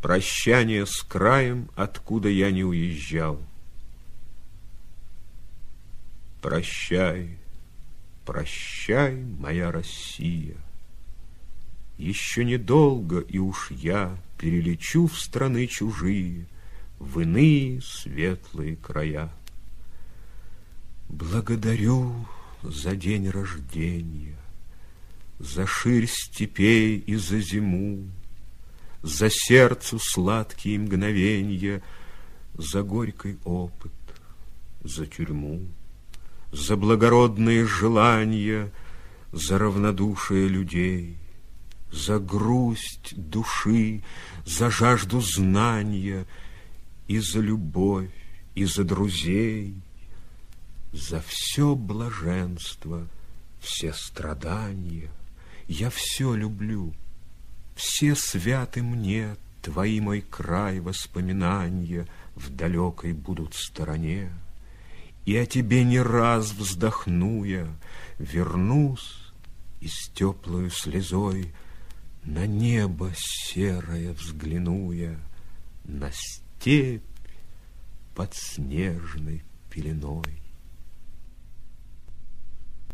Прощание с краем, откуда я не уезжал. Прощай, прощай, моя Россия. Еще недолго, и уж я Перелечу в страны чужие, В иные светлые края. Благодарю за день рождения, За ширь степей и за зиму, За сердцу сладкие мгновенья, За горький опыт, за тюрьму за благородные желания, за равнодушие людей, за грусть души, за жажду знания и за любовь, и за друзей, за все блаженство, все страдания. Я все люблю, все святы мне, Твои мой край воспоминания В далекой будут стороне. И о тебе не раз вздохну я, Вернусь и с теплою слезой На небо серое взгляну я, На степь под снежной пеленой.